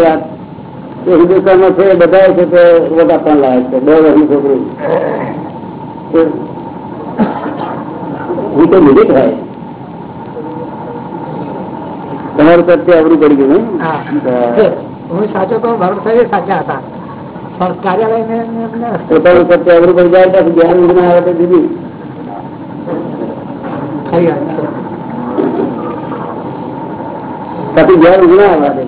[SPEAKER 1] વાત. કે હિન્દુસ્તાનમાં છે બધા છે તે વોટા પણ લાયક છે. બે વર્ષની છોકરી. હું તો લીધી થાય તમારું પ્રત્યે અવરું પડી ગયું
[SPEAKER 2] હું. સાચો તો ભરત સાહેબ સાચા હતા. પણ કાર્યાલય
[SPEAKER 1] પોતાનું પ્રત્યે અવરું પડી જાય તો જ્ઞાન વિઘ્ન આવે તો દીધી
[SPEAKER 2] છે.
[SPEAKER 1] પછી ઘેર વિઘ્ન આવવા દે.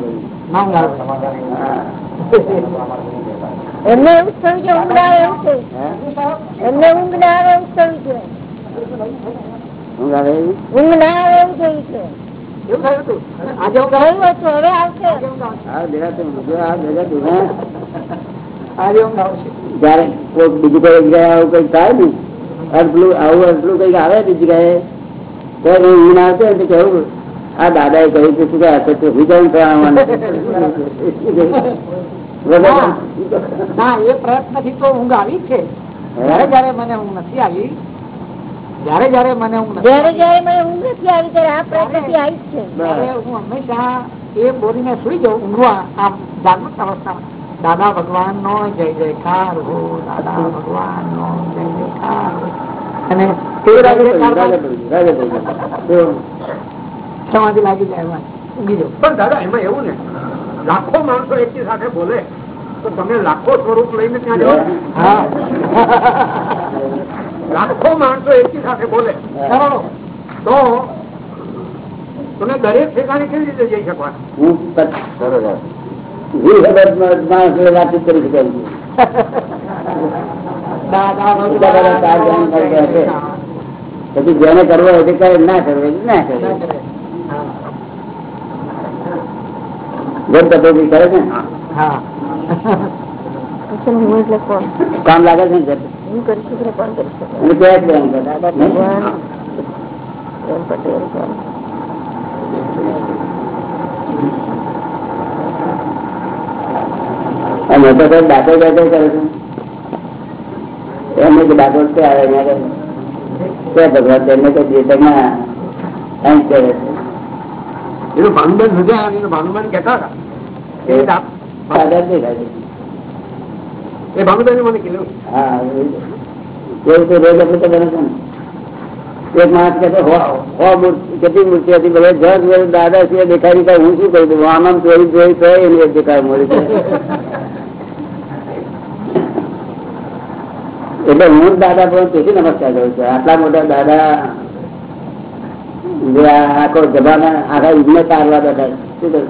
[SPEAKER 4] એમને એવું થયું છે ઊંઘ ના આવે એવું
[SPEAKER 1] થયું.
[SPEAKER 4] એમને ઊંઘ ના આવે એવું થયું છે?
[SPEAKER 1] ઊંઘ
[SPEAKER 4] ના આવે એવું થયું છે.
[SPEAKER 2] એવું થયું હતું આજે હું
[SPEAKER 4] કહ્યું હતું હવે આવશે.
[SPEAKER 2] આજે
[SPEAKER 1] આ ભેગા તો ઊંઘો, આ ભેગા
[SPEAKER 2] આજે ઊંઘ આવશે
[SPEAKER 1] જયારે કોઈ બીજું કોઈ જગ્યાએ આવું કંઈક થાય ને અડધલું આવું અડધલું કંઈક આવે બીજી જગ્યાએ તો એ ઊંઘ આવશે ને તો કેવું? આ દાદા એ કહ્યું કે શું કે તો હું જાઉં
[SPEAKER 2] ના. ના એ પ્રયત્નથી તો ઊંઘ આવી છે. જયારે જયારે મને ઊંઘ નથી આવી જયારે જયારે મને ઊંઘ
[SPEAKER 4] જયારે જયારે મને ઊંઘ નથી આવી ત્યારે આ પ્રયત્નથી આવી છે.
[SPEAKER 2] હું હંમેશા એ બોલીને સુઈ જાઉં ઊંઘવા આમ જાગૃત અવસ્થામાં. દાદા ભગવાન નો જય જયકાર હો દાદા ભગવાન નો જય જયકાર હો. અને. સમાધિ લાગી જાય એમાં ઊંઘી જાઉં.
[SPEAKER 3] પણ દાદા એમાં એવું ને લાખો માણસો એકી સાથે બોલે તો તમે લાખો સ્વરૂપ લઈને ત્યાં જાઓ.
[SPEAKER 2] હા.
[SPEAKER 3] લાખો માણસો એકી સાથે બોલે. તો તમે દરેક ઠેકાણે કેવી રીતે જઈ શકવાના?
[SPEAKER 1] હું માણસ વાતચીત કરી શકાય. પછી જેને કરવો હોય તે કરે ના કરવો ના કરે. ઘર કરે. છે ને? કામ લાગે છે ને
[SPEAKER 4] હું કરી શકું ને કોણ કરી શકે
[SPEAKER 1] જ બેન કરે?
[SPEAKER 4] દાદા
[SPEAKER 1] નહીં?
[SPEAKER 4] ભગવાન પ્રેમ પટેલ
[SPEAKER 1] દાખલ દાખલ કરે છે એમને કે છે આવે અહીંયા ભગવાન તેમને કઈ ચેતના સાયન્સ કરે છે
[SPEAKER 3] એનું ભાનુબેન હૃદય એનું ભાનુબેન કહેતા હતા
[SPEAKER 1] દાદા દેખાય છે.
[SPEAKER 3] એ ભાનુબેન મને કીધું.
[SPEAKER 1] હા એવું તો રોજ આપણે તો બને છે ને એક માણસ કે તો કેટલી મૂર્તિ હતી? બધા જગ વગ દાદા છે દેખાડી કાંઈ હું શું કહી દઉં આમ આમ ચોરી જોઈ તો એને એક દેખાય મળી છે. એટલે હું જ દાદા પણ તેથી નમસ્કાર કરું છું. આટલા મોટા દાદા જે આ આખો જમાના, આખા યુગને તારવા બેઠા શું કરું?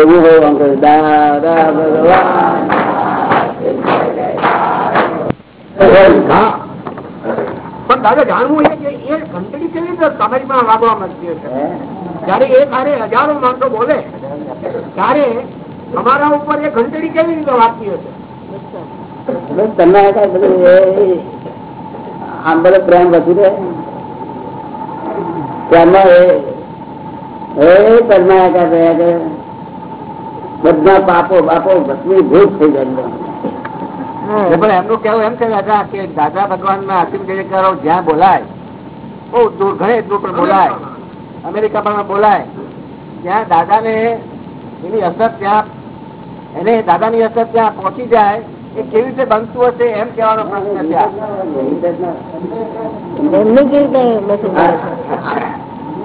[SPEAKER 1] એવું હોય આમ કહ્યું દાદા ભગવાન.
[SPEAKER 3] હા પણ દાદા, જાણવું એ કે એ ઘંટડી કેવી રીતે તમારી માં વાગવા માંગતી હશે
[SPEAKER 1] હે?
[SPEAKER 3] જયારે એ તારે હજારો માણસો બોલે, ત્યારે તમારા ઉપર એ ઘંટડી કેવી રીતે વાગતી હશે
[SPEAKER 1] બસ તમને આ કાંઈ બધું એ આમ બધો પ્રેમ વધુ રહે પ્રેમમાં એ એ પરમાયા રહ્યા કે બધા પાપો બાપો ભસ્મી ભૂત થઈ જાય
[SPEAKER 5] પણ એમનું કેવું એમ છે દાદા કે દાદા ભગવાન ના અસીમ કરો જ્યાં બોલાય બહુ દૂર ઘણે દૂર પણ બોલાય અમેરિકા પણ બોલાય ત્યાં દાદા ને એની અસર ત્યાં એને દાદા ની અસર ત્યાં પહોંચી જાય એ કેવી રીતે બનતું હશે એમ કેવાનો પ્રશ્ન?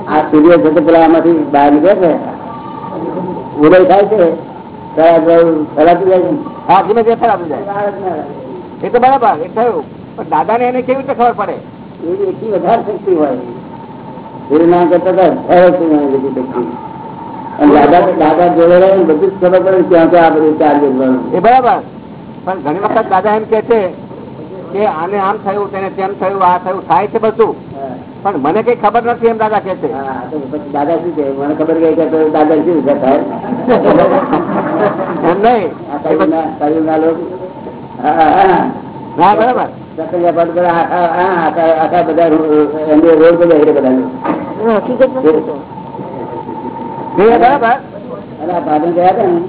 [SPEAKER 5] આ.
[SPEAKER 1] સૂર્ય જતો પેલા આમાંથી બહાર નીકળે છે? ઉદય થાય છે?
[SPEAKER 5] હા ધીમે ધીમે જાય. એ તો બરાબર એ થયું. પણ દાદા ને એને કેવી રીતે ખબર પડે?
[SPEAKER 1] એવી એટલી વધારે શક્તિ હોય. ગુરુ ના કરતા તો અઢાર વર્ષની હોય બધી શક્તિ. અને દાદા દાદા જોડે રહે બધું જ ખબર પડે કે ક્યાં ક્યાં આ બધું ચાર્જ
[SPEAKER 5] એ બરાબર. પણ ઘણી વખત દાદા એમ કે છે કે આને આમ થયું તેને તેમ થયું આ થયું થાય છે બધું. પણ મને કઈ ખબર નથી એમ દાદા કે છે.
[SPEAKER 1] દાદા શું છે મને ખબર ગઈ કે દાદા શું
[SPEAKER 5] એમ નહીં.
[SPEAKER 1] હા,
[SPEAKER 5] બરાબર.
[SPEAKER 1] આખા બધા રોડ બધા
[SPEAKER 5] બરાબર.
[SPEAKER 1] પાટણ ગયા હતા ને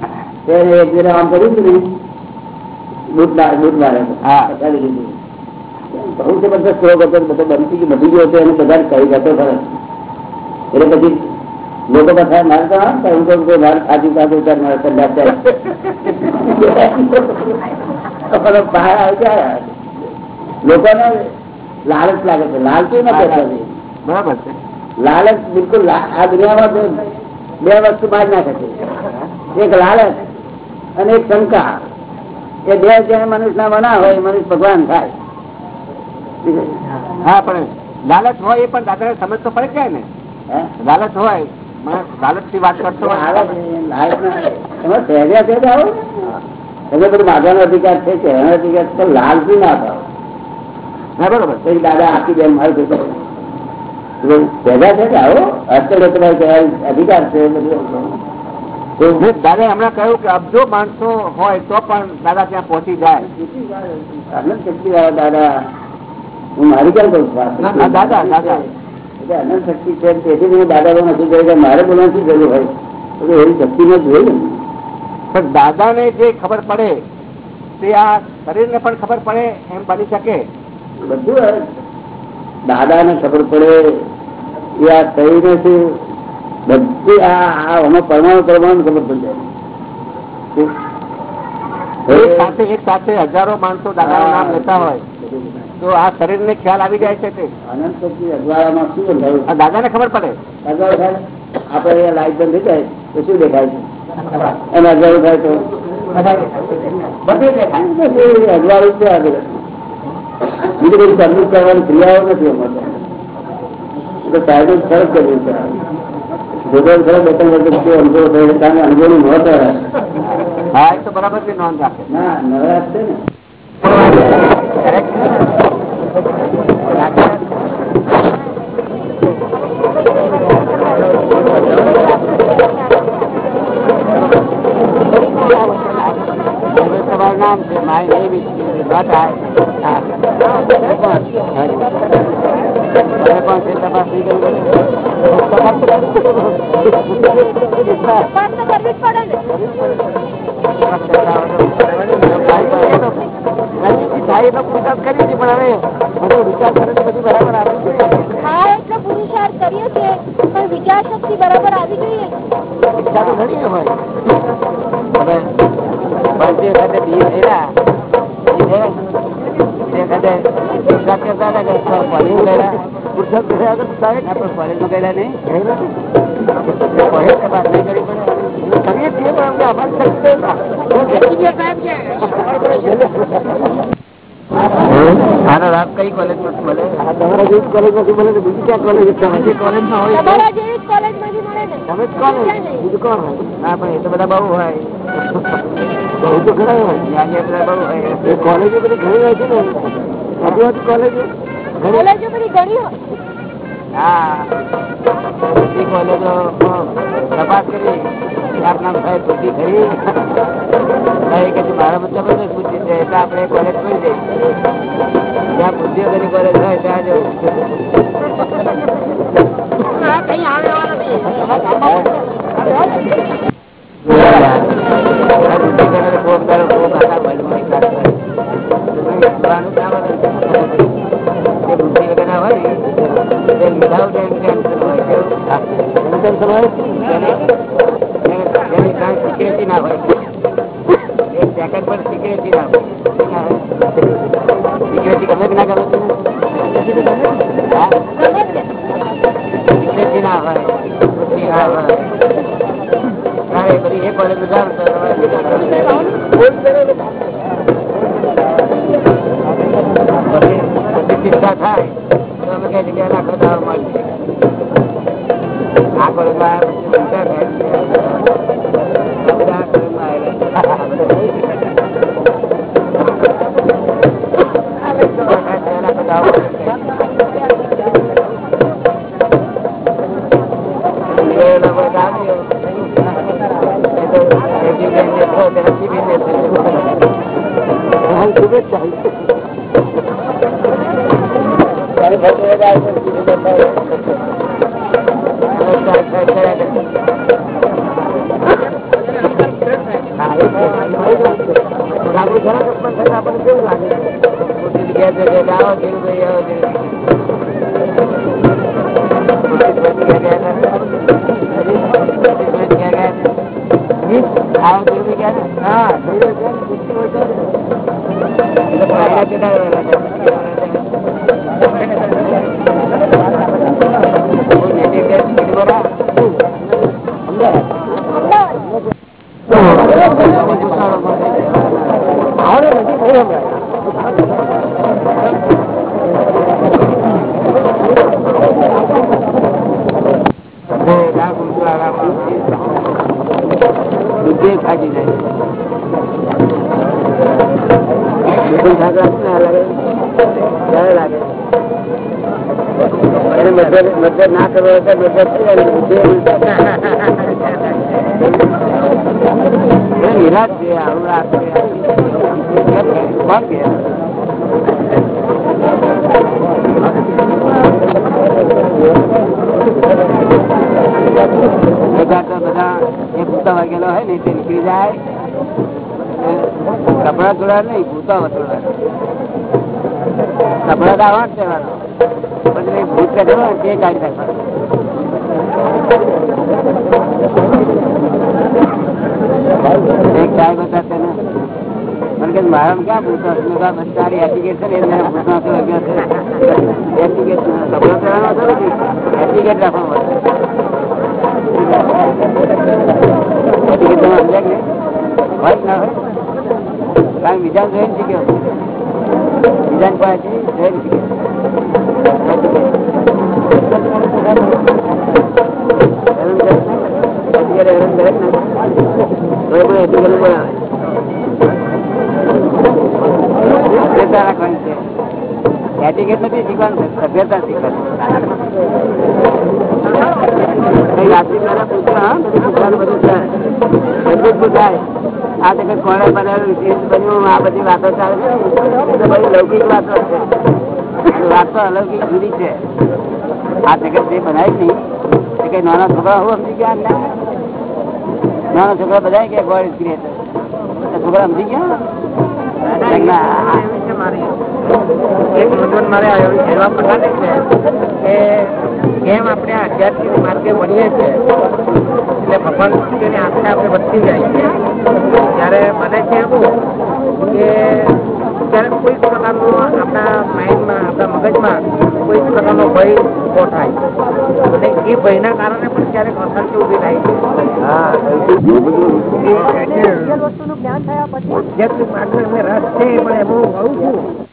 [SPEAKER 1] ત્યારે એક આમ કર્યું હતું ને બુધવારે
[SPEAKER 5] હા.
[SPEAKER 1] પછાડી દીધું. બહુ જબરદસ્ત રોગ હતો. બધો બનતી કે બધી ગયો હતો એને બધા કહી જતો ખરો. એટલે પછી લોકો બધા મારે તો આમ કહ્યું કે કોઈ મારે ત્યારે મારે સંદાસ થાય. બહાર આવી જાય લોકોને લાલચ લાગે છે. લાલચું ના કરતા
[SPEAKER 5] બરાબર છે.
[SPEAKER 1] લાલચ બિલકુલ આ દુનિયામાં બે વસ્તુ બહાર નાખે છે. એક લાલચ અને એક શંકા. એ બે જણ મનુષ્ય મના હોય મનુષ્ય ભગવાન થાય.
[SPEAKER 5] હા પણ લાલચ હોય એ પણ દાદા સમજ તો પડે જાય ને. લાલચ હોય લાલચથી વાત કરતો
[SPEAKER 1] તમે બધું માગવાનો અધિકાર છે કે એનો અધિકાર તો લાલચી ના થાવ
[SPEAKER 5] હા બરોબર.
[SPEAKER 1] પછી દાદા આપી દે મારું ભેગા છે કે આવો. અત્યારે તમારે અધિકાર છે
[SPEAKER 5] દાદા હમણાં કહ્યું કે અબજો માણસો હોય તો પણ દાદા ત્યાં પહોંચી જાય.
[SPEAKER 1] દાદા હું મારી છું
[SPEAKER 5] ના, ના, દાદા, દાદા.
[SPEAKER 1] અનંત શક્તિ છે તેથી હું દાદા નથી કે મારે બોલવાની શું જરૂર હોય? તો એવી શક્તિ ન જોઈએ ને
[SPEAKER 5] પણ જે ખબર પડે તે આ શરીર ને પણ ખબર પડે એમ બની શકે.
[SPEAKER 1] બધું દાદાને ખબર પડે એ આ શરીરને શું બધી આ પરમાણુ પરમાણુ ખબર પડી
[SPEAKER 5] એક સાથે એક સાથે હજારો માણસો દાદા નામ લેતા હોય. તો આ શરીર ને ખ્યાલ આવી જાય છે તે
[SPEAKER 1] અનંત શક્તિ અજવાળામાં શું બંધાયું
[SPEAKER 5] દાદા ને ખબર પડે.
[SPEAKER 1] અજવાળું થાય આપણે અહીંયા લાઈટ બંધ થઈ જાય તો શું દેખાય છે? અને અજવાળું થાય તો?
[SPEAKER 5] બધું દેખાય.
[SPEAKER 1] અજવાળું છે આ બધું. સર્વિસ કરવાની ક્રિયાઓ નથી અમારે એટલે સાહેબ સરસ કર્યું છે. જોડે ખરો બે વર્ષ અનુભવ થયો કારણ કે અનુભવનું મહત્વ
[SPEAKER 5] હા એ તો બરાબર નોંધ રાખે.
[SPEAKER 1] ના નવરાશ છે ને.
[SPEAKER 4] નામ છે મારી એવી ભાષા પણ છે તપાસ થઈ ગઈ તપાસ તો કરવી જ પડે ને
[SPEAKER 1] થાય એટલો પુરસાદ કરી છે પણ હવે બધો વિચાર કરે તો બધું બરાબર આવે છે.
[SPEAKER 4] હા એટલો પુરુષાર્થ કરીએ છીએ પણ વિચાર શક્તિ બરાબર આવી જોઈએ
[SPEAKER 1] ઈચ્છા ઘણી હોય હવે ભારતીય ખાતે બી થયેલા તે ખાતે પુરસાદ કરતા હતા કે કોલેજ ગયેલા પુરસાદ કર્યા. વગર સાહેબ આપણે કોલેજમાં ગયેલા નહીં. કોલેજ તપાસ નહીં કરી પડે કરીએ છીએ પણ અમને અમારી આનો લાભ કઈ કોલેજમાંથી મળે? તમારા જેવી કોલેજમાંથી મળે બીજી ક્યાં કોલેજ કોલેજમાં હોય
[SPEAKER 4] તમારા જેવી કોલેજમાંથી મળે ને.
[SPEAKER 1] તમે જ કોણ હોય? બીજું કોણ હોય? ના પણ એ તો બધા બહુ હોય. બહુ તો ઘણા હોય. ત્યાં જે બધા બહુ હોય. એ કોલેજો બધી ઘણી હોય છે ને? આજુબાજુ કોલેજો
[SPEAKER 4] કોલેજો બધી ઘણી હોય.
[SPEAKER 1] હા બધી કોલેજો તપાસ કરી બુદ્ધિ ખરી સાહેબ મારા મતલબ જ બુદ્ધિ છે એટલે આપણે કોલેજ કરી દઈએ જ્યાં બુદ્ધિ વગરની કોલેજ હોય ત્યાં જવું સિક્યુરિટી ના હોય ના હોય બધી એ કોલેજ બધા તો તમારે પછી પ્રતિષ્ઠા થાય તો અમે કઈ જગ્યાએ નાખો કોલેજમાં આપણને કેવું લાગે મોટી જગ્યાએ જગ્યાએ આવો ધીરુભાઈ આવો બુદ્ધિ મતલબ ના કરો ભૂતા વાગેલો હોય ને, તે કપડા થોડા નહીં ભૂતા વસોડા કપડા તો આવા જ કહેવાનો પછી એ ભૂત કહેલો ને તે કાઢી નાખવાનું મારા ક્યાં બસ તારી એપ્લિકેશન એ મને ભૂતનો હતો અગિયાર છે એપ્લિકેશન કપડા પહેરવાનો એપ્લિકેટ રાખવાનું એપ્લિકેશન સમજાય કે હોય ના હોય કારણ બીજા જોઈને શીખ્યો બીજા પાસે જોઈને શીખ્યો એટિકેટ નથી શીખવાનું સભ્યતા છે બધું આ બધી વાતો ચાલે છે. બધી લૌકિક વાતો છે. વાતો અલૌકિક જુદી છે. આ જગત જે બનાવી એ કઈ નાના છોકરા હું ગયા નાના છોકરા બધા કે ગોડ ક્રિએટર છોકરા સમજી ગયા?
[SPEAKER 6] છે ભગવાનની આપણે વધતી જાય ત્યારે મને છે કે ત્યારે કોઈ પ્રકારનો આપણા માઇન્ડમાં આપણા મગજમાં કોઈ પ્રકારનો ભય ઊભો થાય. અને એ ભયના કારણે પણ ક્યારેક અશાંતિ ઊભી થાય છે.
[SPEAKER 7] જ્ઞાન થયા પછી
[SPEAKER 6] માત્ર રસ છે પણ એમાં હું છું.